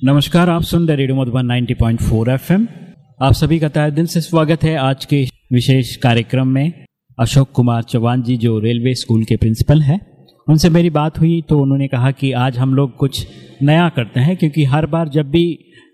नमस्कार, आप सुन रहे रेडियो मधुबन 90.4 एफएम। आप सभी का तहे दिल से स्वागत है आज के विशेष कार्यक्रम में। अशोक कुमार चौहान जी, जो रेलवे स्कूल के प्रिंसिपल हैं, उनसे मेरी बात हुई तो उन्होंने कहा कि आज हम लोग कुछ नया करते हैं, क्योंकि हर बार जब भी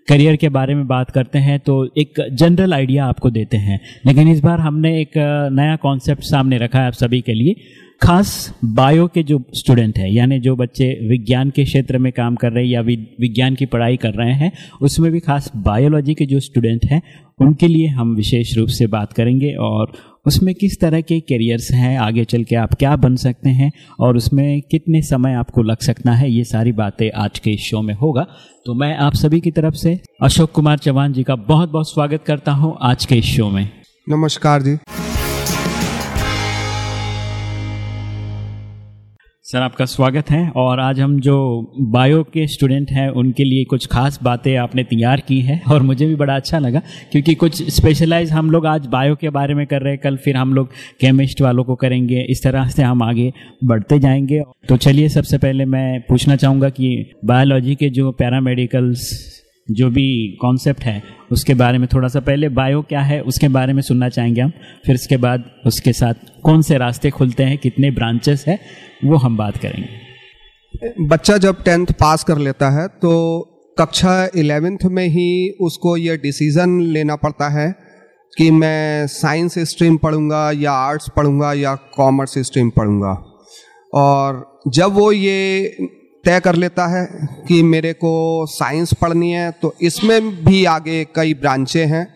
करियर के बारे में बात करते हैं तो एक जनरल आइडिया आपको देते हैं। लेकिन इस बार हमने एक नया कॉन्सेप्ट सामने रखा है आप सभी के लिए खास बायो के जो स्टूडेंट हैं, यानी जो बच्चे विज्ञान के क्षेत्र में काम कर रहे हैं या विज्ञान की पढ़ाई कर रहे हैं, उसमें भी खास बायोलॉजी के जो स्टूडेंट हैं, उनके लिए हम विशेष रूप से बात करेंगे और उसमें किस तरह के करियर्स हैं, आगे चल के आप क्या बन सकते हैं और उसमें कितने समय आपको लग सकता है, ये सारी बातें आज के शो में होगा। तो मैं आप सभी की तरफ़ से अशोक कुमार चौहान जी का बहुत बहुत स्वागत करता हूँ आज के शो में। नमस्कार जी। सर, आपका स्वागत है। और आज हम जो बायो के स्टूडेंट हैं, उनके लिए कुछ खास बातें आपने तैयार की हैं। और मुझे भी बड़ा अच्छा लगा, क्योंकि कुछ स्पेशलाइज हम लोग आज बायो के बारे में कर रहे हैं। कल फिर हम लोग केमिस्ट वालों को करेंगे। इस तरह से हम आगे बढ़ते जाएँगे। तो चलिए, सबसे पहले मैं पूछना चाहूँगा कि बायोलॉजी के जो पैरामेडिकल्स जो भी कॉन्सेप्ट है, उसके बारे में थोड़ा सा पहले बायो क्या है, उसके बारे में सुनना चाहेंगे हम। फिर उसके बाद उसके साथ कौन से रास्ते खुलते हैं, कितने ब्रांचेस है, वो हम बात करेंगे। बच्चा जब टेंथ पास कर लेता है तो कक्षा इलेवेंथ में ही उसको ये डिसीज़न लेना पड़ता है कि मैं साइंस स्ट्रीम पढ़ूँगा या आर्ट्स पढ़ूँगा या कॉमर्स स्ट्रीम पढ़ूँगा। और जब वो ये तय कर लेता है कि मेरे को साइंस पढ़नी है तो इसमें भी आगे कई ब्रांचें हैं।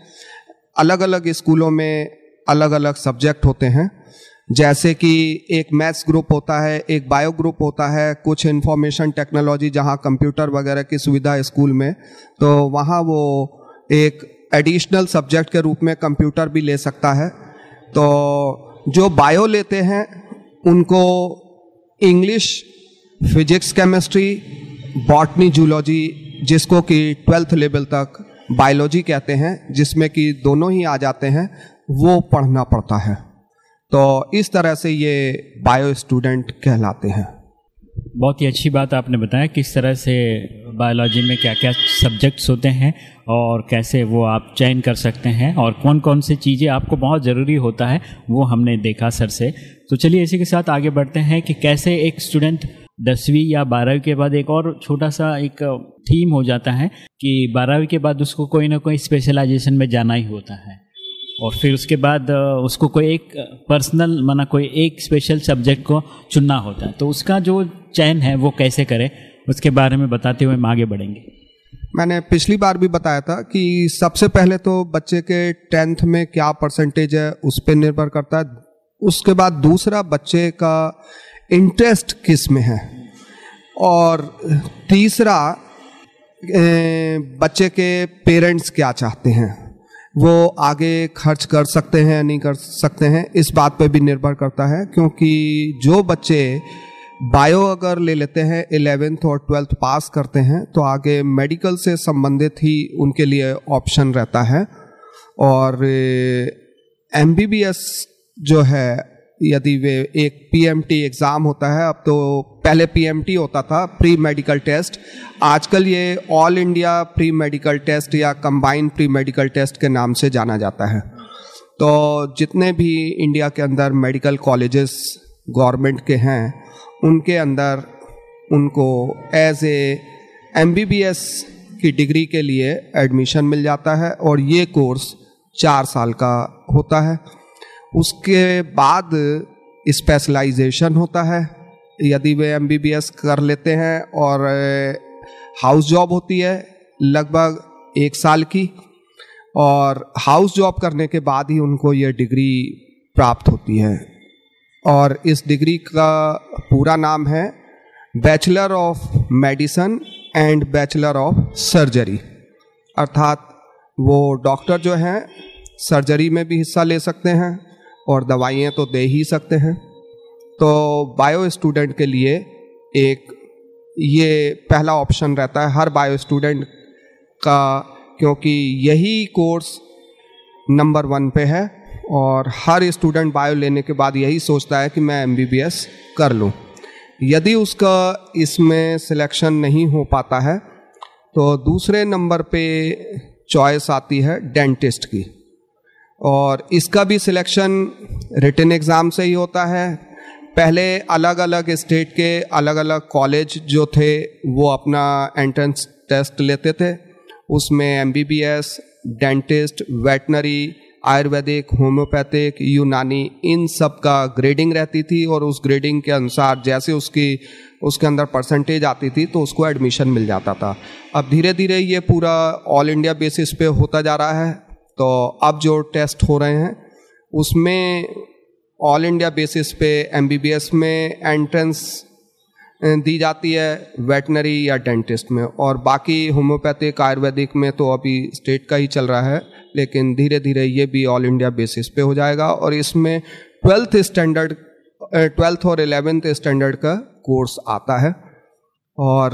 अलग अलग स्कूलों में अलग अलग सब्जेक्ट होते हैं। जैसे कि एक मैथ्स ग्रुप होता है, एक बायो ग्रुप होता है, कुछ इंफॉर्मेशन टेक्नोलॉजी जहाँ कंप्यूटर वगैरह की सुविधा स्कूल में तो वहाँ वो एक एडिशनल सब्जेक्ट के रूप में कंप्यूटर भी ले सकता है। तो जो बायो लेते हैं, उनको English physics chemistry botany zoology जिसको कि ट्वेल्थ लेवल तक बायोलॉजी कहते हैं, जिसमें कि दोनों ही आ जाते हैं, वो पढ़ना पड़ता है। तो इस तरह से ये बायो स्टूडेंट कहलाते हैं। बहुत ही अच्छी बात आपने बताया किस तरह से बायोलॉजी में क्या क्या सब्जेक्ट्स होते हैं और कैसे वो आप चयन कर सकते हैं और कौन कौन सी चीज़ें आपको बहुत ज़रूरी होता है, वो हमने देखा सर से। तो चलिए इसी के साथ आगे बढ़ते हैं कि कैसे एक स्टूडेंट दसवीं या बारहवीं के बाद एक और छोटा सा एक थीम हो जाता है कि बारहवीं के बाद उसको कोई ना कोई स्पेशलाइजेशन में जाना ही होता है। और फिर उसके बाद उसको कोई एक पर्सनल माना कोई एक स्पेशल सब्जेक्ट को चुनना होता है। तो उसका जो चयन है वो कैसे करें, उसके बारे में बताते हुए हम आगे बढ़ेंगे। मैंने पिछली बार भी बताया था कि सबसे पहले तो बच्चे के टेंथ में क्या परसेंटेज है उस पर निर्भर करता है। उसके बाद दूसरा बच्चे का इंटरेस्ट किसमें है? और तीसरा बच्चे के पेरेंट्स क्या चाहते हैं? वो आगे खर्च कर सकते हैं या नहीं कर सकते हैं, इस बात पे भी निर्भर करता है, क्योंकि जो बच्चे बायो अगर ले लेते हैं, इलेवेंथ और ट्वेल्थ पास करते हैं तो आगे मेडिकल से संबंधित ही उनके लिए ऑप्शन रहता है। और एमबीबीएस जो है यदि वे एक पीएमटी एग्ज़ाम होता है, अब तो पहले पीएमटी होता था प्री मेडिकल टेस्ट आजकल ये all India pre medical test या कंबाइंड प्री मेडिकल टेस्ट के नाम से जाना जाता है। तो जितने भी इंडिया के अंदर मेडिकल कॉलेजेस गवर्नमेंट के हैं, उनके अंदर उनको एज ए एम की डिग्री के लिए एडमिशन मिल जाता है और ये कोर्स चार साल का होता है। उसके बाद स्पेशलाइजेशन होता है। यदि वे एमबीबीएस कर लेते हैं और हाउस जॉब होती है लगभग एक साल की और हाउस जॉब करने के बाद ही उनको ये डिग्री प्राप्त होती है। और इस डिग्री का पूरा नाम है bachelor of medicine and bachelor of surgery अर्थात वो डॉक्टर जो हैं सर्जरी में भी हिस्सा ले सकते हैं। और दवाइयाँ तो दे ही सकते हैं। तो बायो स्टूडेंट के लिए एक ये पहला ऑप्शन रहता है हर बायो स्टूडेंट का, क्योंकि यही कोर्स नंबर वन पे है और हर स्टूडेंट बायो लेने के बाद यही सोचता है कि मैं एमबीबीएस कर लूँ। यदि उसका इसमें सिलेक्शन नहीं हो पाता है तो दूसरे नंबर पे चॉइस आती है डेंटिस्ट की। और इसका भी सिलेक्शन रिटर्न एग्ज़ाम से ही होता है। पहले अलग अलग स्टेट के अलग अलग कॉलेज जो थे, वो अपना एंट्रेंस टेस्ट लेते थे। उसमें M B B S dentist veterinary Ayurvedic homeopathic यूनानी, इन सब का ग्रेडिंग रहती थी और उस ग्रेडिंग के अनुसार जैसे उसकी, उसके अंदर परसेंटेज आती थी तो उसको एडमिशन मिल जाता था। अब धीरे धीरे ये पूरा ऑल इंडिया बेसिस पे होता जा रहा है। तो अब जो टेस्ट हो रहे हैं, उसमें ऑल इंडिया बेसिस पे एमबीबीएस में एंट्रेंस दी जाती है वेटनरी या डेंटिस्ट में और बाकी होम्योपैथिक आयुर्वेदिक में तो अभी स्टेट का ही चल रहा है, लेकिन धीरे धीरे ये भी ऑल इंडिया बेसिस पे हो जाएगा और इसमें ट्वेल्थ स्टैंडर्ड ट्वेल्थ और एलेवेंथ स्टैंडर्ड का कोर्स आता है और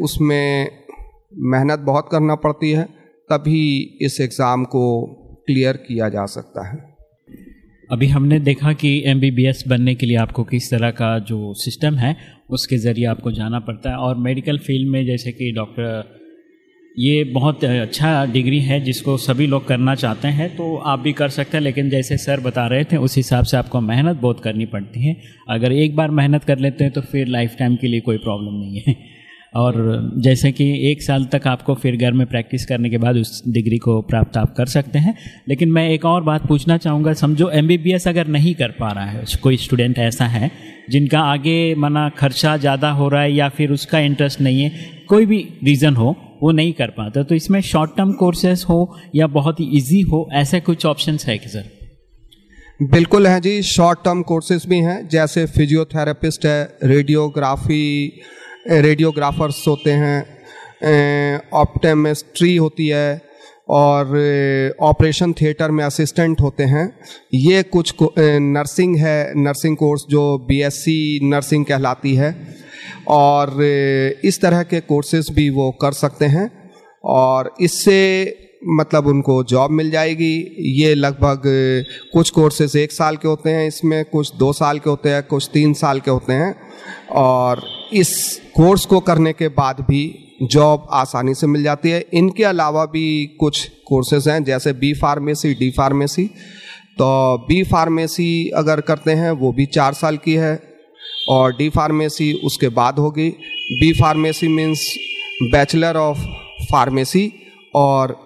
उसमें मेहनत बहुत करना पड़ती है। तभी इस एग्ज़ाम को क्लियर किया जा सकता है? अभी हमने देखा कि एमबीबीएस बनने के लिए आपको किस तरह का जो सिस्टम है, उसके ज़रिए आपको जाना पड़ता है। और मेडिकल फ़ील्ड में जैसे कि डॉक्टर, ये बहुत अच्छा डिग्री है जिसको सभी लोग करना चाहते हैं तो आप भी कर सकते हैं। लेकिन जैसे सर बता रहे थे, उस हिसाब से आपको मेहनत बहुत करनी पड़ती है। अगर एक बार मेहनत कर लेते हैं तो फिर लाइफ टाइम के लिए कोई प्रॉब्लम नहीं है। और जैसे कि एक साल तक आपको फिर घर में प्रैक्टिस करने के बाद उस डिग्री को प्राप्त आप कर सकते हैं। लेकिन मैं एक और बात पूछना चाहूँगा, समझो एमबीबीएस अगर नहीं कर पा रहा है, कोई स्टूडेंट ऐसा है जिनका आगे मना खर्चा ज़्यादा हो रहा है या फिर उसका इंटरेस्ट नहीं है, कोई भी रीज़न हो, वो नहीं कर पाता। तो इसमें शॉर्ट टर्म कोर्सेज हो या बहुत ही ईजी हो, ऐसे कुछ ऑप्शंस है कि सर बिल्कुल है जी शॉर्ट टर्म कोर्सेज भी हैं, जैसे फिजियोथेरेपिस्ट है रेडियोग्राफी रेडियोग्राफर्स होते हैं ऑप्टेमिस्ट्री होती है, और ऑपरेशन थिएटर में असिस्टेंट होते हैं। ये कुछ नर्सिंग है नर्सिंग कोर्स जो बीएससी नर्सिंग कहलाती है। और इस तरह के कोर्सेज भी वो कर सकते हैं, और इससे मतलब उनको जॉब मिल जाएगी। ये लगभग कुछ कोर्सेज एक साल के होते हैं, इसमें कुछ दो साल के होते हैं, कुछ तीन साल के होते हैं, और इस कोर्स को करने के बाद भी जॉब आसानी से मिल जाती है। इनके अलावा भी कुछ कोर्सेज हैं, जैसे बी फार्मेसी, डी फार्मेसी। तो बी फार्मेसी अगर करते हैं, वो भी चार साल की है और डी फार्मेसी उसके बाद होगी। B pharmacy means bachelor of pharmacy और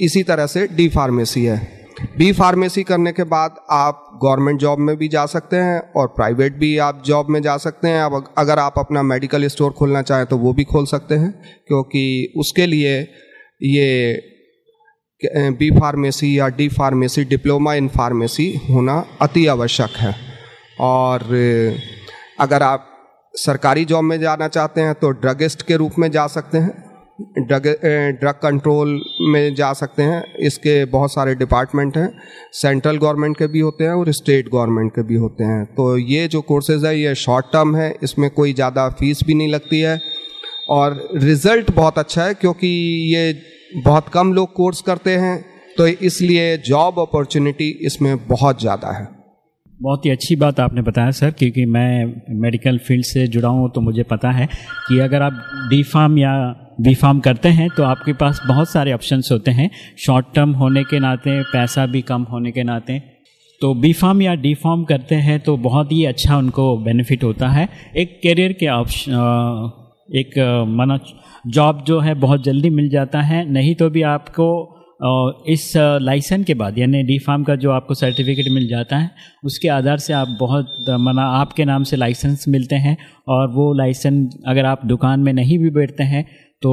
इसी तरह से डी फार्मेसी है। बी फार्मेसी करने के बाद आप गवर्नमेंट जॉब में भी जा सकते हैं और प्राइवेट भी आप जॉब में जा सकते हैं। अब अगर आप अपना मेडिकल स्टोर खोलना चाहें तो वो भी खोल सकते हैं, क्योंकि उसके लिए ये बी फार्मेसी या D pharmacy, diploma in pharmacy होना अति आवश्यक है। और अगर आप सरकारी जॉब में जाना चाहते हैं तो ड्रगिस्ट के रूप में जा सकते हैं। ड्रग ड्रग कंट्रोल में जा सकते हैं। इसके बहुत सारे डिपार्टमेंट हैं। सेंट्रल गवर्नमेंट के भी होते हैं और स्टेट गवर्नमेंट के भी होते हैं। तो ये जो कोर्सेज है, ये शॉर्ट टर्म है। इसमें कोई ज़्यादा फ़ीस भी नहीं लगती है। और रिज़ल्ट बहुत अच्छा है क्योंकि ये बहुत कम लोग कोर्स करते हैं। तो इसलिए जॉब अपॉर्चुनिटी इसमें बहुत ज़्यादा है। बहुत ही अच्छी बात आपने बताया, सर, क्योंकि मैं मेडिकल फ़ील्ड से जुड़ा हूँ तो मुझे पता है कि अगर आप डी फार्म या बी फार्म करते हैं तो आपके पास बहुत सारे ऑप्शंस होते हैं। शॉर्ट टर्म होने के नाते, पैसा भी कम होने के नाते। तो बी फार्म या डी फार्म करते हैं तो बहुत ही अच्छा उनको बेनिफिट होता है। एक करियर के ऑप्शन एक माना जॉब जो है, बहुत जल्दी मिल जाता है। नहीं तो भी आपको इस लाइसेंस के बाद, यानी डी फार्म का जो आपको सर्टिफिकेट मिल जाता है, उसके आधार से आप बहुत मना, आपके नाम से लाइसेंस मिलते हैं और वो लाइसेंस अगर आप दुकान में नहीं भी बैठते हैं तो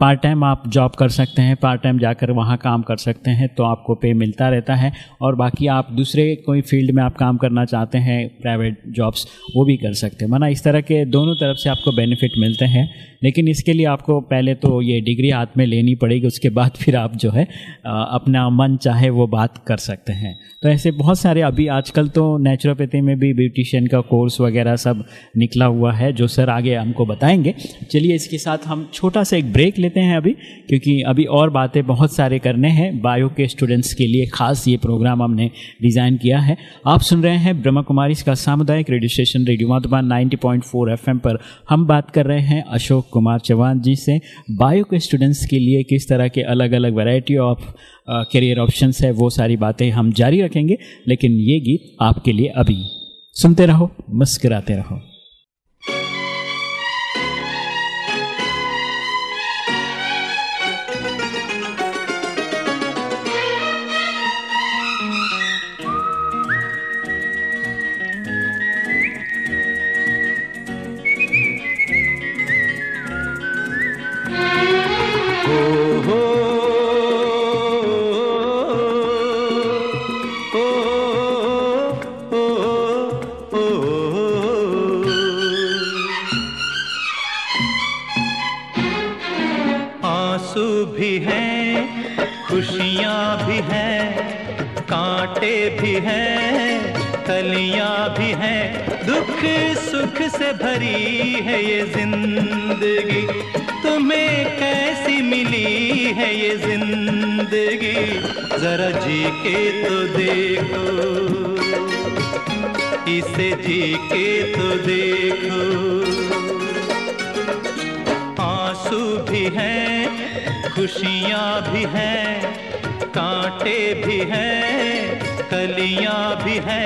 पार्ट टाइम आप जॉब कर सकते हैं पार्ट टाइम जाकर वहाँ काम कर सकते हैं तो आपको पे मिलता रहता है। और बाकी आप दूसरे कोई फ़ील्ड में आप काम करना चाहते हैं प्राइवेट जॉब्स वो भी कर सकते हैं। माना इस तरह के दोनों तरफ़ से आपको बेनिफिट मिलते हैं, लेकिन इसके लिए आपको पहले तो ये डिग्री हाथ में लेनी पड़ेगी, उसके बाद फिर आप जो है अपना मन चाहे वो बात कर सकते हैं। तो ऐसे बहुत सारे अभी आजकल तो नेचुरोपैथी में भी ब्यूटिशियन का कोर्स वगैरह सब निकला हुआ है, जो सर आगे हमको बताएँगे। चलिए इसके साथ हम छोटे छोटा सा एक ब्रेक लेते हैं अभी, क्योंकि अभी और बातें बहुत सारे करने हैं। बायो के स्टूडेंट्स के लिए खास ये प्रोग्राम हमने डिज़ाइन किया है। आप सुन रहे हैं ब्रह्मा कुमारी का सामुदायिक radio station radio Madhuban 90.4 FM पर हम बात कर रहे हैं अशोक कुमार चौहान जी से। बायो के स्टूडेंट्स के लिए किस तरह के अलग अलग वैरायटी ऑफ़ करियर ऑप्शंस है, वो सारी बातें हम जारी रखेंगे। लेकिन ये गीत आपके लिए अभी। सुनते रहो, मुस्कराते रहो। से भरी है ये ज़िंदगी। तुम्हें कैसी मिली है ये ज़िंदगी? जरा जी के तो देखो, इसे जी के तो देखो। आँसू भी हैं, खुशियाँ भी हैं, कांटे भी हैं कलियाँ भी है,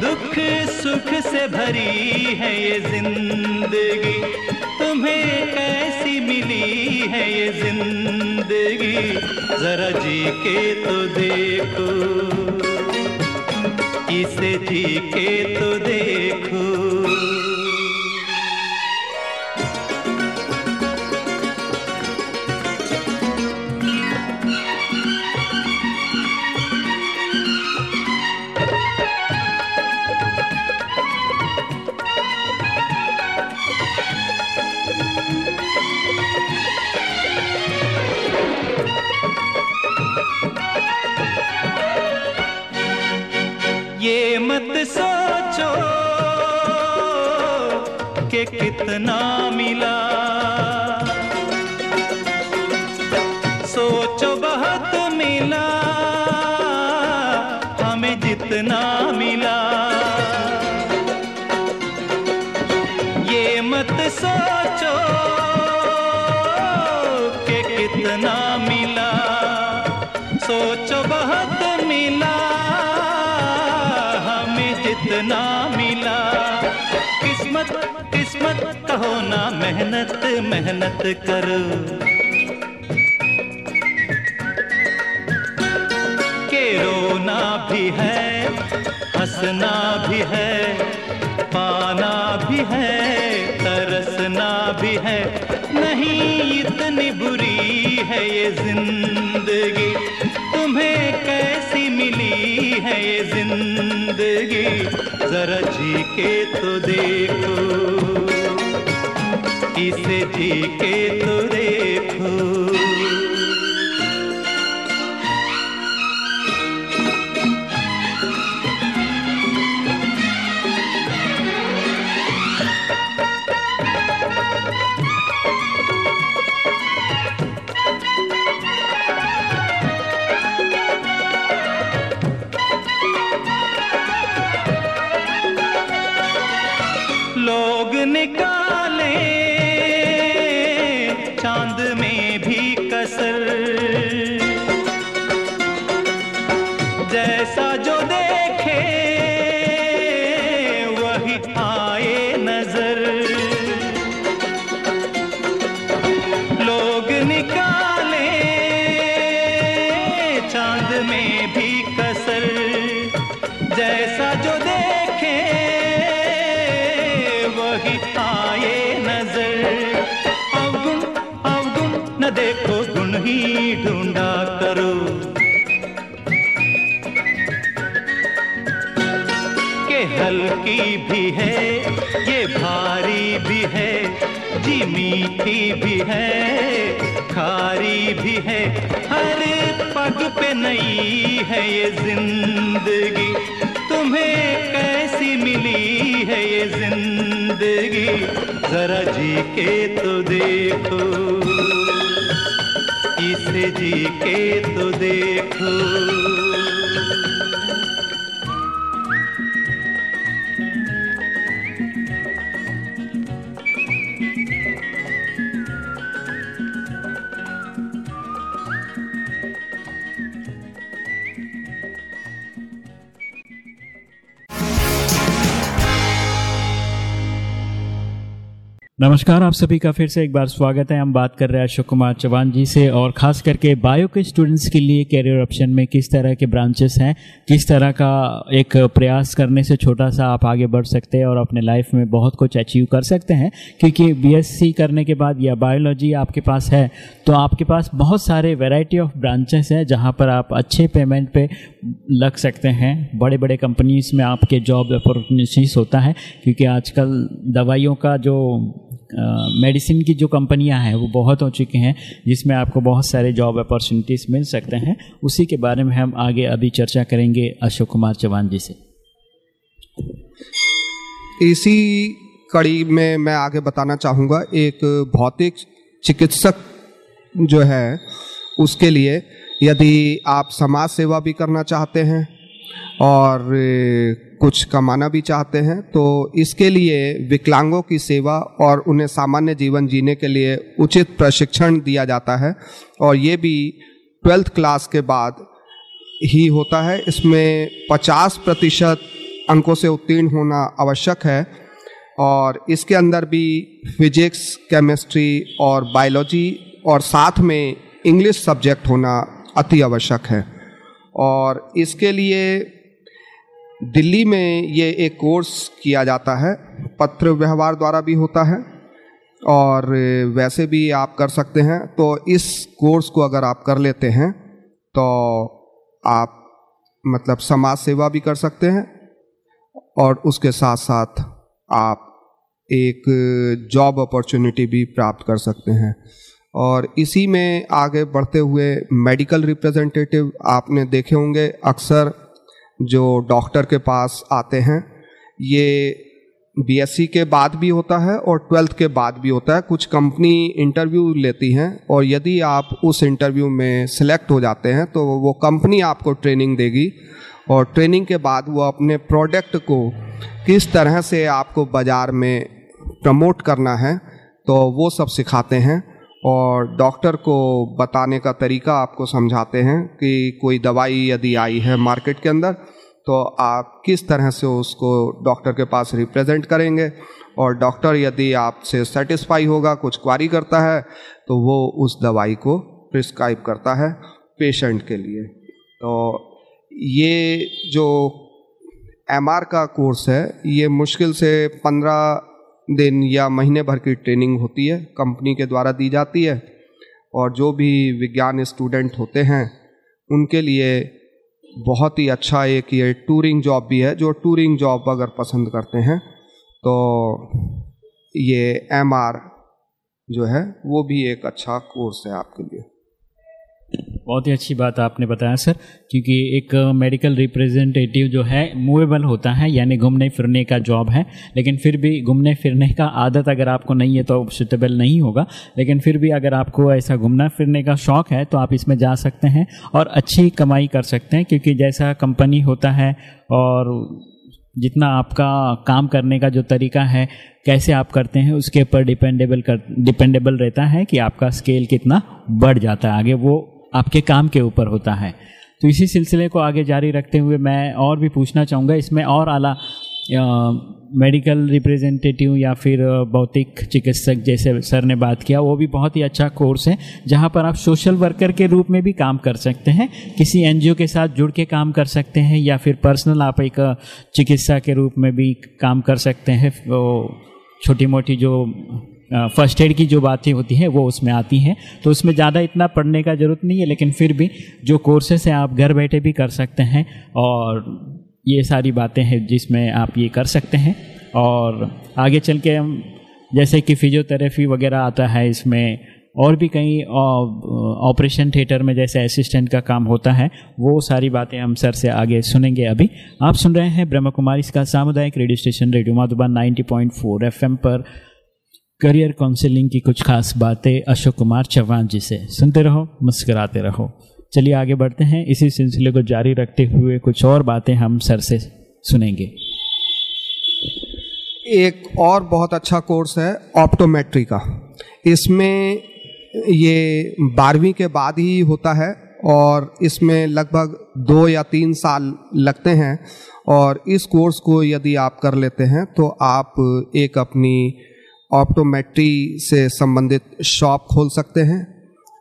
दुख सुख से भरी है ये ज़िंदगी। तुम्हें कैसी मिली है ये ज़िंदगी? जरा जी के तो देखो। इसे जी के तो देखो। मेहनत मेहनत करो। के रोना भी है, हंसना भी है, पाना भी है, तरसना भी है। नहीं इतनी बुरी है ये ज़िंदगी, तुम्हें कैसी मिली है ये ज़िंदगी? जरा जी के तो देखो। इसे जी के तो मीठी भी है, खारी भी है, हर पग पे नई है ये ज़िंदगी। तुम्हें कैसी मिली है ये ज़िंदगी? जरा जी के तो देखो। इसे जी के तो देखो। नमस्कार, आप सभी का फिर से एक बार स्वागत है। हम बात कर रहे हैं अशोक कुमार चौहान जी से और खास करके बायो के स्टूडेंट्स के लिए कैरियर ऑप्शन में किस तरह के ब्रांचेस हैं, किस तरह का एक प्रयास करने से छोटा सा आप आगे बढ़ सकते हैं और अपने लाइफ में बहुत कुछ अचीव कर सकते हैं। क्योंकि बीएससी करने के बाद या बायोलॉजी आपके पास है तो आपके पास बहुत सारे वेराइटी ऑफ़ ब्रांचेस हैं जहाँ पर आप अच्छे पेमेंट पर पे लग सकते हैं। बड़े बड़े कंपनीज़ में आपके जॉब अपॉर्चुनिटीज़ होता है, क्योंकि आजकल दवाइयों का जो मेडिसिन की जो कंपनियाँ हैं, वो बहुत हो चुकी हैं, जिसमें आपको बहुत सारे जॉब अपॉर्चुनिटीज़ मिल सकते हैं। उसी के बारे में हम आगे अभी चर्चा करेंगे अशोक कुमार चौहान जी से। इसी कड़ी में मैं आगे बताना चाहूँगा, एक भौतिक चिकित्सक जो है, उसके लिए यदि आप समाज सेवा भी करना चाहते हैं और कुछ कमाना भी चाहते हैं तो इसके लिए विकलांगों की सेवा और उन्हें सामान्य जीवन जीने के लिए उचित प्रशिक्षण दिया जाता है। और ये भी ट्वेल्थ क्लास के बाद ही होता है। इसमें 50 प्रतिशत अंकों से उत्तीर्ण होना आवश्यक है। और इसके अंदर भी फिजिक्स, केमिस्ट्री और बायोलॉजी और साथ में इंग्लिश सब्जेक्ट होना अति आवश्यक है। और इसके लिए दिल्ली में ये एक कोर्स किया जाता है, पत्र व्यवहार द्वारा भी होता है और वैसे भी आप कर सकते हैं। तो इस कोर्स को अगर आप कर लेते हैं तो आप मतलब समाज सेवा भी कर सकते हैं और उसके साथ साथ आप एक जॉब अपॉर्चुनिटी भी प्राप्त कर सकते हैं। और इसी में आगे बढ़ते हुए मेडिकल रिप्रेजेंटेटिव आपने देखे होंगे अक्सर जो डॉक्टर के पास आते हैं। ये बीएससी के बाद भी होता है और ट्वेल्थ के बाद भी होता है। कुछ कंपनी इंटरव्यू लेती हैं और यदि आप उस इंटरव्यू में सिलेक्ट हो जाते हैं तो वो कंपनी आपको ट्रेनिंग देगी और ट्रेनिंग के बाद वो अपने प्रोडक्ट को किस तरह से आपको बाज़ार में प्रमोट करना है तो वो सब सिखाते हैं। और डॉक्टर को बताने का तरीका आपको समझाते हैं कि कोई दवाई यदि आई है मार्केट के अंदर तो आप किस तरह से उसको डॉक्टर के पास रिप्रेजेंट करेंगे? और डॉक्टर यदि आपसे सेटिस्फाई होगा, कुछ क्वारी करता है तो वो उस दवाई को प्रिस्क्राइब करता है पेशेंट के लिए। तो ये जो एमआर का कोर्स है, ये मुश्किल से पंद्रह दिन या महीने भर की ट्रेनिंग होती है कंपनी के द्वारा दी जाती है। और जो भी विज्ञान स्टूडेंट होते हैं, उनके लिए बहुत ही अच्छा एक ये टूरिंग जॉब भी है। जो टूरिंग जॉब अगर पसंद करते हैं तो ये एमआर जो है, वो भी एक अच्छा कोर्स है आपके लिए। बहुत ही अच्छी बात आपने बताया, सर, क्योंकि एक मेडिकल रिप्रेजेंटेटिव जो है मूवेबल होता है, यानी घूमने फिरने का जॉब है, लेकिन फिर भी घूमने फिरने का आदत अगर आपको नहीं है तो सुटेबल नहीं होगा, लेकिन फिर भी अगर आपको ऐसा घूमना फिरने का शौक़ है तो आप इसमें जा सकते हैं और अच्छी कमाई कर सकते हैं, क्योंकि जैसा कंपनी होता है और जितना आपका काम करने का जो तरीका है, कैसे आप करते हैं, उसके ऊपर डिपेंडेबल कर डिपेंडेबल रहता है कि आपका स्केल कितना बढ़ जाता है, आगे वो आपके काम के ऊपर होता है। तो इसी सिलसिले को आगे जारी रखते हुए मैं और भी पूछना चाहूँगा, इसमें और आला मेडिकल रिप्रेजेंटेटिव या फिर भौतिक चिकित्सक जैसे सर ने बात किया, वो भी बहुत ही अच्छा कोर्स है, जहाँ पर आप सोशल वर्कर के रूप में भी काम कर सकते हैं, किसी एनजीओ के साथ जुड़ के काम कर सकते हैं, या फिर पर्सनल आप एक चिकित्सा के रूप में भी काम कर सकते हैं, वो छोटी मोटी जो फ़र्स्ट एड की जो बातें होती हैं, वो उसमें आती हैं। तो उसमें ज़्यादा इतना पढ़ने का ज़रूरत नहीं है, लेकिन फिर भी जो कोर्सेस हैं, आप घर बैठे भी कर सकते हैं और ये सारी बातें हैं जिसमें आप ये कर सकते हैं। और आगे चल के हम, जैसे कि फिजियोथेरेपी वगैरह आता है, इसमें और भी कई ऑपरेशन थिएटर में जैसे असिस्टेंट का काम होता है, वो सारी बातें हम सर से आगे सुनेंगे अभी। आप सुन रहे हैं ब्रह्म कुमारी इसका सामुदायिक radio station radio Madhuban 90.4 FM पर। करियर काउंसलिंग की कुछ खास बातें अशोक कुमार चौहान जी से। सुनते रहो, मुस्कराते रहो। चलिए आगे बढ़ते हैं। इसी सिलसिले को जारी रखते हुए कुछ और बातें हम सर से सुनेंगे। एक और बहुत अच्छा कोर्स है, ऑप्टोमेट्री का। इसमें ये बारहवीं के बाद ही होता है और इसमें लगभग दो या तीन साल लगते हैं। और इस कोर्स को यदि आप कर लेते हैं तो आप एक अपनी ऑप्टोमेट्री से संबंधित शॉप खोल सकते हैं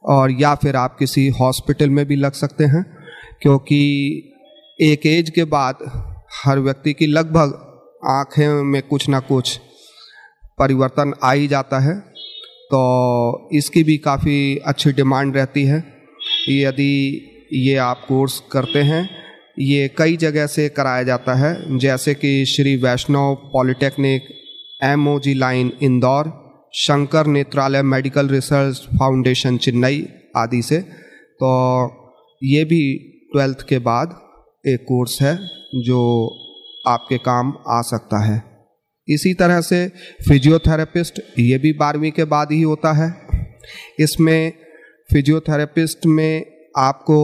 और या फिर आप किसी हॉस्पिटल में भी लग सकते हैं, क्योंकि एक एज के बाद हर व्यक्ति की लगभग आँखें में कुछ ना कुछ परिवर्तन आ ही जाता है। तो इसकी भी काफ़ी अच्छी डिमांड रहती है। यदि ये आप कोर्स करते हैं, ये कई जगह से कराया जाता है, जैसे कि Shri Vaishnav polytechnic M O G line Indore Shankar Netralaya medical research foundation Chennai आदि से। तो ये भी ट्वेल्थ के बाद एक कोर्स है जो आपके काम आ सकता है। इसी तरह से फिजियोथेरेपिस्ट ये भी बारहवीं के बाद ही होता है। इसमें फिजियोथेरेपिस्ट में आपको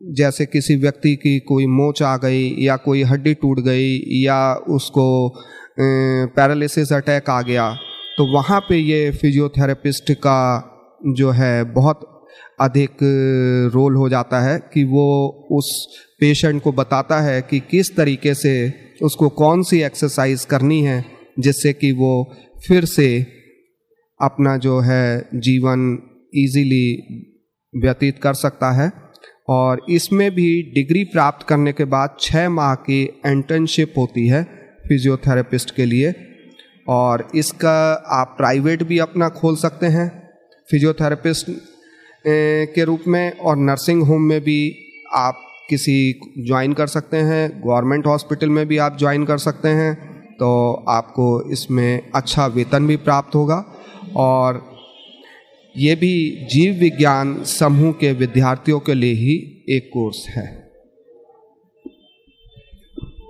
जैसे किसी व्यक्ति की कोई मोच आ गई या कोई हड्डी टूट गई या उसको पैरालिसिस अटैक आ गया। तो वहाँ पे ये फिजियोथेरेपिस्ट का जो है बहुत अधिक रोल हो जाता है कि वो उस पेशेंट को बताता है कि किस तरीके से उसको कौन सी एक्सरसाइज करनी है, जिससे कि वो फिर से अपना जो है जीवन इजीली व्यतीत कर सकता है। और इसमें भी डिग्री प्राप्त करने के बाद छः माह की इंटर्नशिप होती है। फिजियोथेरेपिस्ट के लिए, और इसका आप प्राइवेट भी अपना खोल सकते हैं, फिजियोथेरेपिस्ट के रूप में, और नर्सिंग होम में भी आप किसी ज्वाइन कर सकते हैं, गवर्नमेंट हॉस्पिटल में भी आप ज्वाइन कर सकते हैं तो आपको इसमें अच्छा वेतन भी प्राप्त होगा, और ये भी जीव विज्ञान समूह के विद्यार्थियों के लिए ही एक कोर्स है।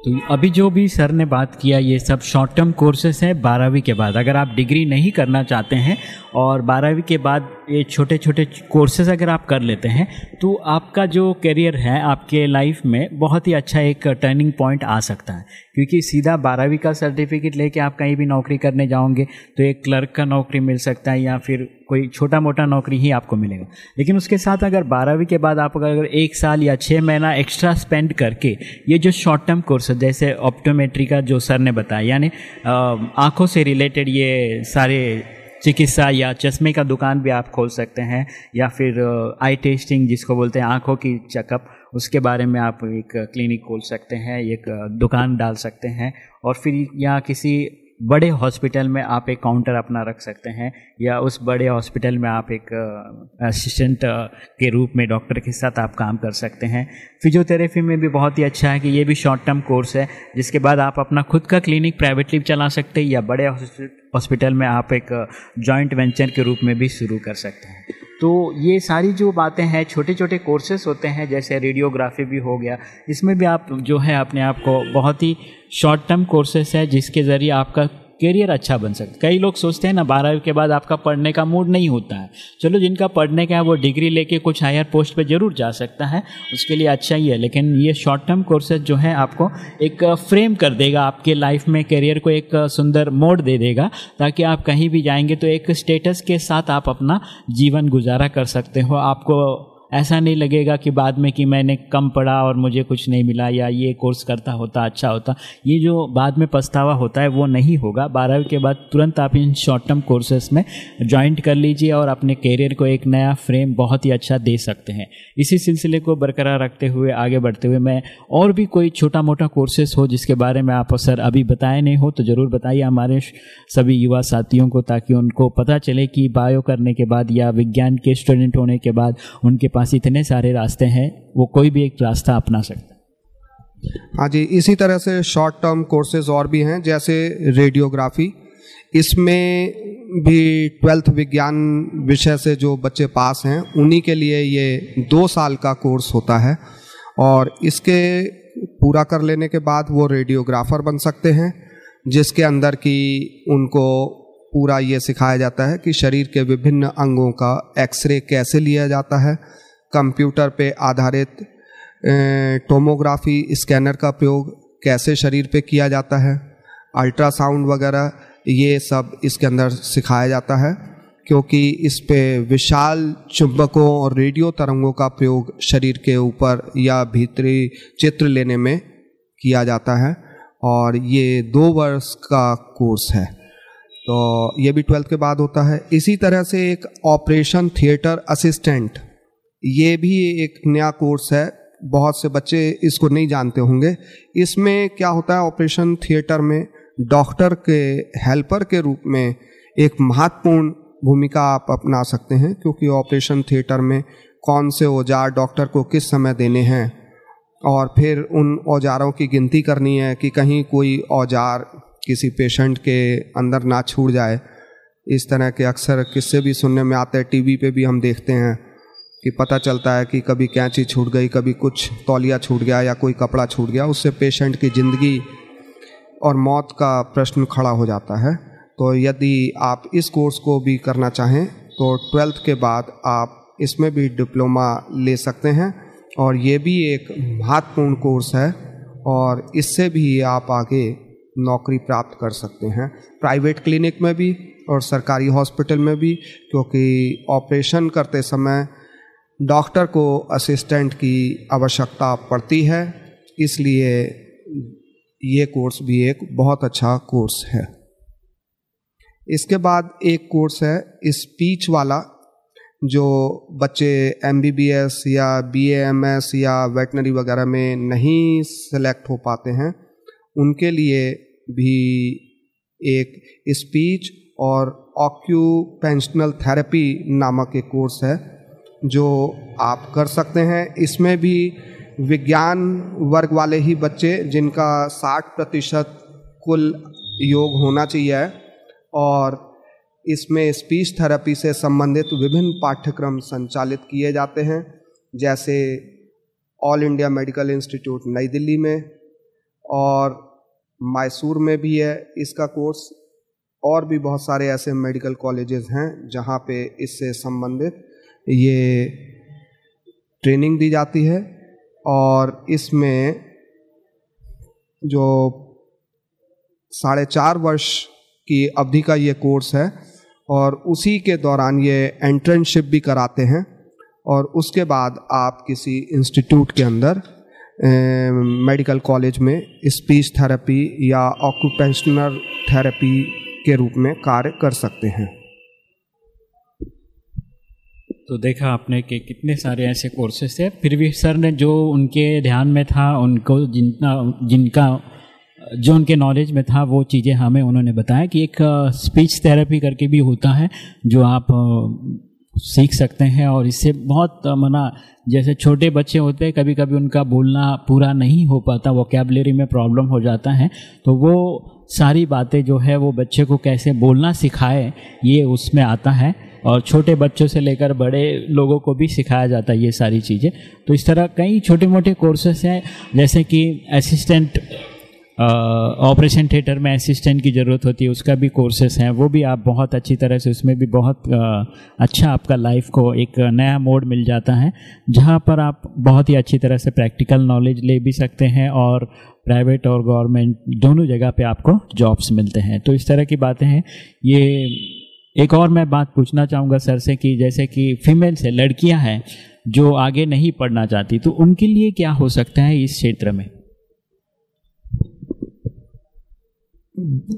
तो अभी जो भी सर ने बात किया, ये सब शॉर्ट टर्म कोर्सेस हैं, बारहवीं के बाद। अगर आप डिग्री नहीं करना चाहते हैं और बारहवीं के बाद ये छोटे छोटे कोर्सेज अगर आप कर लेते हैं तो आपका जो करियर है, आपके लाइफ में बहुत ही अच्छा एक टर्निंग पॉइंट आ सकता है। क्योंकि सीधा बारहवीं का सर्टिफिकेट लेके आप कहीं भी नौकरी करने जाओगे तो एक क्लर्क का नौकरी मिल सकता है या फिर कोई छोटा मोटा नौकरी ही आपको मिलेगा। लेकिन उसके साथ अगर बारहवीं के बाद आप अगर एक साल या छः महीना एक्स्ट्रा स्पेंड करके, ये जो शॉर्ट टर्म कोर्स है, जैसे ऑप्टोमेट्री का जो सर ने बताया, यानी आँखों से रिलेटेड ये सारे चिकित्सा या चश्मे का दुकान भी आप खोल सकते हैं, या फिर आई टेस्टिंग जिसको बोलते हैं, आँखों की चेकअप उसके बारे में आप एक क्लिनिक खोल सकते हैं, एक, दुकान डाल सकते हैं और फिर यहाँ किसी बड़े हॉस्पिटल में आप एक काउंटर अपना रख सकते हैं, या उस बड़े हॉस्पिटल में आप एक असिस्टेंट के रूप में डॉक्टर के साथ आप काम कर सकते हैं। फिजियोथेरेपी में भी बहुत ही अच्छा है कि ये भी शॉर्ट टर्म कोर्स है, जिसके बाद आप अपना खुद का क्लिनिक प्राइवेटली चला सकते हैं, या बड़े हॉस्पिटल में आप एक जॉइंट वेंचर के रूप में भी शुरू कर सकते हैं। तो ये सारी जो बातें हैं छोटे छोटे कोर्सेस होते हैं, जैसे रेडियोग्राफी भी हो गया, इसमें भी आप जो है अपने आप को बहुत ही शॉर्ट टर्म कोर्सेस है, जिसके ज़रिए आपका करियर अच्छा बन सकता है। कई लोग सोचते हैं ना, बारहवीं के बाद आपका पढ़ने का मूड नहीं होता है। चलो, जिनका पढ़ने का है, वो डिग्री लेके कुछ हायर पोस्ट पे ज़रूर जा सकता है, उसके लिए अच्छा ही है। लेकिन ये शॉर्ट टर्म कोर्सेज जो है, आपको एक फ्रेम कर देगा, आपके लाइफ में करियर को एक सुंदर मोड़ दे देगा, ताकि आप कहीं भी जाएँगे तो एक स्टेटस के साथ आप अपना जीवन गुजारा कर सकते हो। आपको ऐसा नहीं लगेगा कि बाद में कि मैंने कम पढ़ा और मुझे कुछ नहीं मिला या ये कोर्स करता होता अच्छा होता। ये जो बाद में पछतावा होता है, वो नहीं होगा। बारहवीं के बाद तुरंत आप इन शॉर्ट टर्म कोर्सेस में ज्वाइंट कर लीजिए और अपने करियर को एक नया फ्रेम बहुत ही अच्छा दे सकते हैं। इसी सिलसिले को बरकरार रखते हुए, आगे बढ़ते हुए मैं और भी कोई छोटा मोटा कोर्सेस हो जिसके बारे में आप सर अभी बताए नहीं हो तो ज़रूर बताइए हमारे सभी युवा साथियों को ताकि उनको पता चले कि बायो करने के बाद या विज्ञान के स्टूडेंट होने के बाद उनके पास पास इतने सारे रास्ते हैं, वो कोई भी एक रास्ता अपना सकता। है हाँ जी, इसी तरह से शॉर्ट टर्म कोर्सेज और भी हैं, जैसे रेडियोग्राफी इसमें भी ट्वेल्थ विज्ञान विषय से जो बच्चे पास हैं, उन्हीं के लिए ये दो साल का कोर्स होता है और इसके पूरा कर लेने के बाद वो रेडियोग्राफर बन सकते हैं, जिसके अंदर की उनको पूरा ये सिखाया जाता है कि शरीर के विभिन्न अंगों का एक्सरे कैसे लिया जाता है कंप्यूटर पे आधारित टोमोग्राफी स्कैनर का प्रयोग कैसे शरीर पे किया जाता है, अल्ट्रासाउंड वगैरह, ये सब इसके अंदर सिखाया जाता है, क्योंकि इस पे विशाल चुंबकों और रेडियो तरंगों का प्रयोग शरीर के ऊपर या भीतरी चित्र लेने में किया जाता है, और ये दो वर्ष का कोर्स है। तो ये भी ट्वेल्थ के बाद होता है। इसी तरह से एक ऑपरेशन थिएटर असिस्टेंट ये भी एक नया कोर्स है। बहुत से बच्चे इसको नहीं जानते होंगे। इसमें क्या होता है, ऑपरेशन थिएटर में डॉक्टर के, हेल्पर के रूप में एक महत्वपूर्ण भूमिका आप अपना सकते हैं, क्योंकि ऑपरेशन थिएटर में कौन से औज़ार डॉक्टर को किस समय देने हैं और फिर उन औजारों की गिनती करनी है कि कहीं कोई औज़ार किसी पेशेंट के अंदर ना छूट जाए। इस तरह के अक्सर किस्से भी सुनने में आते हैं, टीवी पे भी हम देखते हैं। कि पता चलता है कि कभी कैंची छूट गई, कभी कुछ तौलिया छूट गया या कोई कपड़ा छूट गया, उससे पेशेंट की ज़िंदगी और मौत का प्रश्न खड़ा हो जाता है। तो यदि आप इस कोर्स को भी करना चाहें तो ट्वेल्थ के बाद आप इसमें भी डिप्लोमा ले सकते हैं और ये भी एक महत्वपूर्ण कोर्स है और इससे भी आप आगे नौकरी प्राप्त कर सकते हैं। प्राइवेट क्लिनिक में भी और सरकारी हॉस्पिटल में भी, क्योंकि ऑपरेशन करते समय डॉक्टर को असिस्टेंट की आवश्यकता पड़ती है, इसलिए ये कोर्स भी एक बहुत अच्छा कोर्स है। इसके बाद एक कोर्स है स्पीच वाला, जो बच्चे एमबीबीएस या बी या वेटनरी वगैरह में नहीं सेलेक्ट हो पाते हैं, उनके लिए भी एक स्पीच और ऑक्यूपेंशनल थेरेपी नामक एक कोर्स है। जो आप कर सकते हैं। इसमें भी विज्ञान वर्ग वाले ही बच्चे जिनका 60 प्रतिशत कुल योग होना चाहिए और इसमें स्पीच थेरेपी से संबंधित विभिन्न पाठ्यक्रम संचालित किए जाते हैं, जैसे ऑल इंडिया मेडिकल इंस्टीट्यूट नई दिल्ली में और मैसूर में भी है इसका कोर्स। और भी बहुत सारे ऐसे मेडिकल कॉलेजेस हैं जहाँ पे इससे संबंधित ये ट्रेनिंग दी जाती है और इसमें जो साढ़े चार वर्ष की अवधि का ये कोर्स है और उसी के दौरान ये एंट्रेंसशिप भी कराते हैं और उसके बाद आप किसी इंस्टीट्यूट के अंदर मेडिकल कॉलेज में स्पीच थेरेपी या ऑक्यूपेशनल थेरेपी के रूप में कार्य कर सकते हैं। तो देखा आपने कि कितने सारे ऐसे कोर्सेस थे। फिर भी सर ने जो उनके ध्यान में था, उनको जितना, जिनका, जो उनके नॉलेज में था, वो चीज़ें हमें उन्होंने बताया कि एक स्पीच थेरेपी करके भी होता है, जो आप, सीख सकते हैं और इससे बहुत, मना, जैसे छोटे बच्चे होते हैं कभी कभी उनका बोलना पूरा नहीं हो पाता वो कैबलरी में प्रॉब्लम हो जाता है तो वो सारी बातें जो है, वो बच्चे को कैसे बोलना सिखाए, ये उसमें आता है। और छोटे बच्चों से लेकर बड़े लोगों को भी सिखाया जाता है ये सारी चीज़ें। तो इस तरह कई छोटे मोटे कोर्सेस हैं जैसे कि असिस्टेंट ऑपरेशन थिएटर में असिस्टेंट की ज़रूरत होती है उसका भी कोर्सेस हैं वो भी आप बहुत अच्छी तरह से उसमें भी बहुत आ, अच्छा आपका लाइफ को एक नया मोड मिल जाता है जहाँ पर आप बहुत ही अच्छी तरह से प्रैक्टिकल नॉलेज ले भी सकते हैं और प्राइवेट और गवर्नमेंट दोनों जगह पे आपको जॉब्स मिलते हैं। तो इस तरह की बातें हैं। ये एक और मैं बात पूछना चाहूँगा सर से कि जैसे कि फीमेल्स है लड़कियाँ हैं जो आगे नहीं पढ़ना चाहती तो उनके लिए क्या हो सकता है इस क्षेत्र में?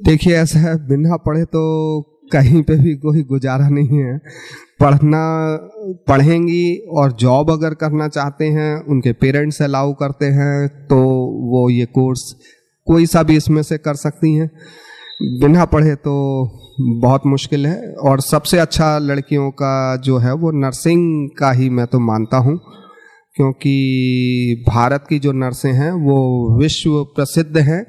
देखिए, ऐसा है, बिना पढ़े तो कहीं पे भी कोई गुजारा नहीं है। पढ़ना, पढ़ेंगी और जॉब अगर करना चाहते हैं, उनके पेरेंट्स अलाउ करते हैं तो वो ये कोर्स कोई सा भी इसमें से कर सकती हैं। बिना पढ़े तो बहुत मुश्किल है। और सबसे अच्छा लड़कियों का जो है वो नर्सिंग का ही मैं तो मानता हूँ, क्योंकि भारत की जो नर्सें हैं वो विश्व प्रसिद्ध हैं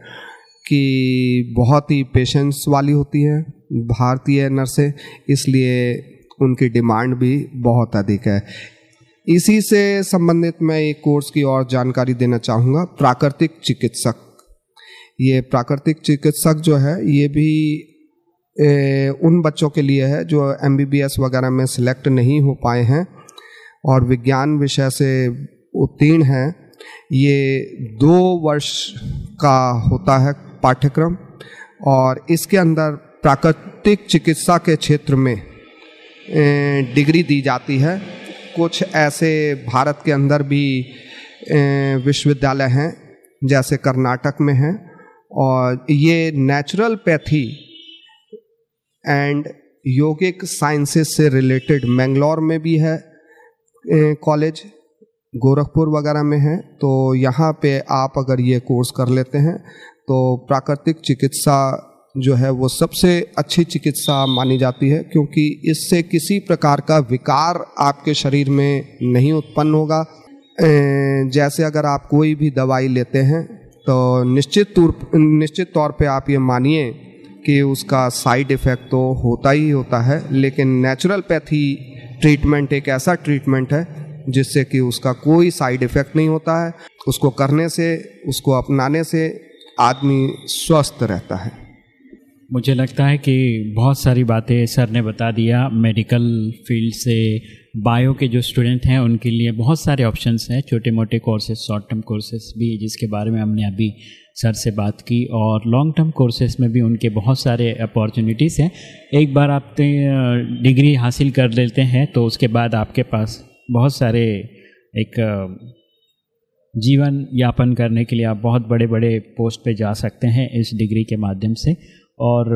कि बहुत ही पेशेंस वाली होती है भारतीय नर्सें, इसलिए उनकी डिमांड भी बहुत अधिक है। इसी से संबंधित मैं एक कोर्स की और जानकारी देना चाहूँगा, प्राकृतिक चिकित्सक। ये प्राकृतिक चिकित्सक जो है ये भी ए, उन बच्चों के लिए है जो एमबीबीएस वगैरह में सिलेक्ट नहीं हो पाए हैं और विज्ञान विषय से उत्तीर्ण हैं। ये दो वर्ष का होता है पाठ्यक्रम और इसके अंदर प्राकृतिक चिकित्सा के क्षेत्र में डिग्री दी जाती है। कुछ ऐसे भारत के अंदर भी विश्वविद्यालय हैं जैसे कर्नाटक में हैं। और ये naturopathy and yogic sciences से रिलेटेड मैंगलोर में भी है कॉलेज गोरखपुर वगैरह में है। तो यहाँ पे आप अगर ये कोर्स कर लेते हैं तो प्राकृतिक चिकित्सा जो है वो सबसे अच्छी चिकित्सा मानी जाती है, क्योंकि इससे किसी प्रकार का विकार आपके शरीर में नहीं उत्पन्न होगा। जैसे अगर आप कोई भी दवाई लेते हैं तो निश्चित तौर निश्चित तौर पे आप ये मानिए कि उसका साइड इफ़ेक्ट तो होता ही होता है, लेकिन नेचुरल पैथी ट्रीटमेंट एक ऐसा ट्रीटमेंट है जिससे कि उसका कोई साइड इफ़ेक्ट नहीं होता है। उसको करने से, उसको अपनाने से आदमी स्वस्थ रहता है। मुझे लगता है कि बहुत सारी बातें सर ने बता दिया मेडिकल फ़ील्ड से बायो के जो स्टूडेंट हैं, उनके लिए बहुत सारे ऑप्शंस हैं, छोटे मोटे कोर्सेज शॉर्ट टर्म कोर्सेज भी, जिसके बारे में हमने अभी सर से बात की और लॉन्ग टर्म कोर्सेज में भी उनके बहुत सारे अपॉर्चुनिटीज़ हैं। एक बार आप डिग्री हासिल कर लेते हैं तो उसके बाद आपके पास बहुत सारे एक जीवन यापन करने के लिए आप बहुत बड़े बड़े पोस्ट पे जा सकते हैं इस डिग्री के माध्यम से। और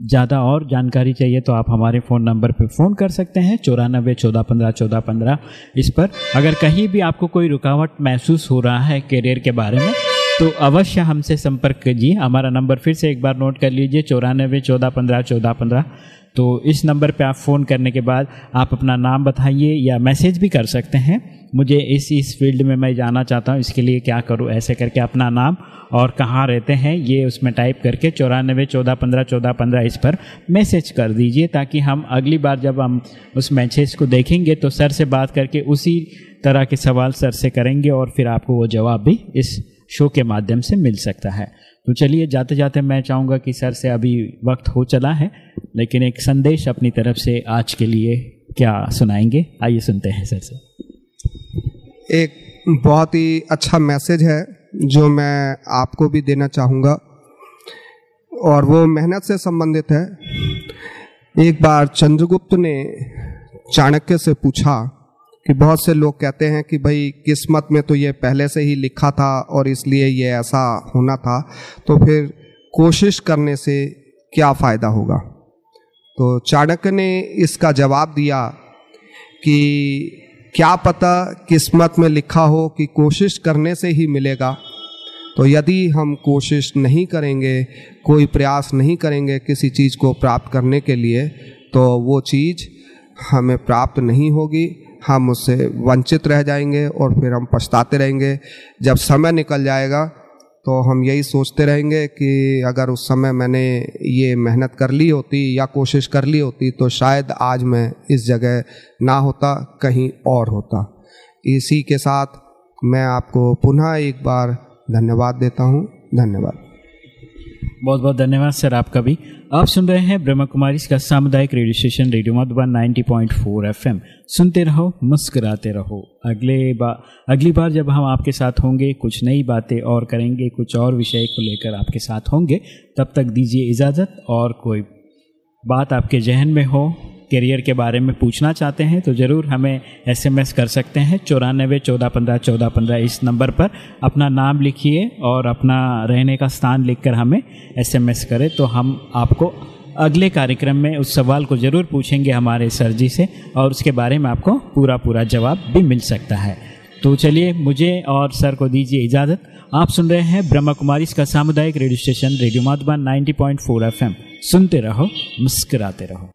ज़्यादा और जानकारी चाहिए तो आप हमारे फ़ोन नंबर पर फ़ोन कर सकते हैं, चौरानबे, चौदह, पंद्रह चौदह, पंद्रह, इस पर। अगर कहीं भी आपको कोई रुकावट महसूस हो रहा है करियर के बारे में तो अवश्य हमसे संपर्क कीजिए। हमारा नंबर फिर से एक बार नोट कर लीजिए, चौरानबे, चौदह, पंद्रह चौदह, पंद्रह। तो इस नंबर पे आप फ़ोन करने के बाद आप अपना नाम बताइए या मैसेज भी कर सकते हैं। मुझे इस इस फ़ील्ड में मैं जाना चाहता हूँ, इसके लिए क्या करूँ? ऐसे करके अपना नाम और कहाँ रहते हैं, ये उसमें टाइप करके चौरानबे, चौदह, पंद्रह चौदह, पंद्रह इस पर मैसेज कर दीजिए, ताकि हम अगली बार जब हम उस मैसेज को देखेंगे तो सर से बात करके उसी तरह के सवाल सर से करेंगे और फिर आपको वो जवाब भी इस शो के माध्यम से मिल सकता है। तो चलिए, जाते जाते मैं चाहूँगा कि सर से अभी वक्त हो चला है, लेकिन एक संदेश अपनी तरफ़ से आज के लिए क्या सुनाएँगे? आइए सुनते हैं सर से। एक बहुत ही अच्छा मैसेज है, जो मैं आपको भी देना चाहूँगा। और वो मेहनत से संबंधित है। एक बार चंद्रगुप्त ने चाणक्य से पूछा कि बहुत से लोग कहते हैं कि भाई, किस्मत में तो ये पहले से ही लिखा था और इसलिए ये ऐसा होना था तो फिर कोशिश करने से क्या फ़ायदा होगा? तो चाणक्य ने इसका जवाब दिया कि क्या पता किस्मत में लिखा हो कि कोशिश करने से ही मिलेगा। तो यदि हम कोशिश नहीं करेंगे, कोई प्रयास नहीं करेंगे किसी चीज़ को प्राप्त करने के लिए तो वो चीज़ हमें प्राप्त नहीं होगी। हम उससे वंचित रह जाएँगे और फिर हम पछताते रहेंगे। जब समय निकल जाएगा तो हम यही सोचते रहेंगे कि अगर उस समय मैंने ये मेहनत कर ली होती या कोशिश कर ली होती तो शायद आज मैं इस जगह ना होता, कहीं और होता। इसी के साथ मैं आपको पुनः एक बार धन्यवाद देता हूँ। धन्यवाद। बहुत बहुत धन्यवाद, सर, आपका भी। आप सुन रहे हैं ब्रह्म कुमारी का सामुदायिक radio station, radio Madhuban 90.4 FM. सुनते रहो, मुस्कराते रहो। अगले बार अगली बार जब हम आपके साथ होंगे, कुछ नई बातें और करेंगे, कुछ और विषय को लेकर आपके साथ होंगे, तब तक दीजिए इजाज़त और कोई बात आपके जहन में हो। करियर के बारे में पूछना चाहते हैं तो ज़रूर हमें एसएमएस कर सकते हैं। चौरानबे चौदह पंद्रह चौदह पंद्रह इस नंबर पर अपना नाम लिखिए और अपना रहने का स्थान लिखकर हमें एसएमएस करें तो हम आपको अगले कार्यक्रम में उस सवाल को ज़रूर पूछेंगे हमारे सर जी से और उसके बारे में आपको पूरा पूरा जवाब भी मिल सकता है। तो चलिए, मुझे और सर को दीजिए इजाज़त। आप सुन रहे हैं ब्रह्मा कुमारी का सामुदायिक radio station, radio Madhuban 90.4 FM सुनते रहो, मुस्कुराते रहो।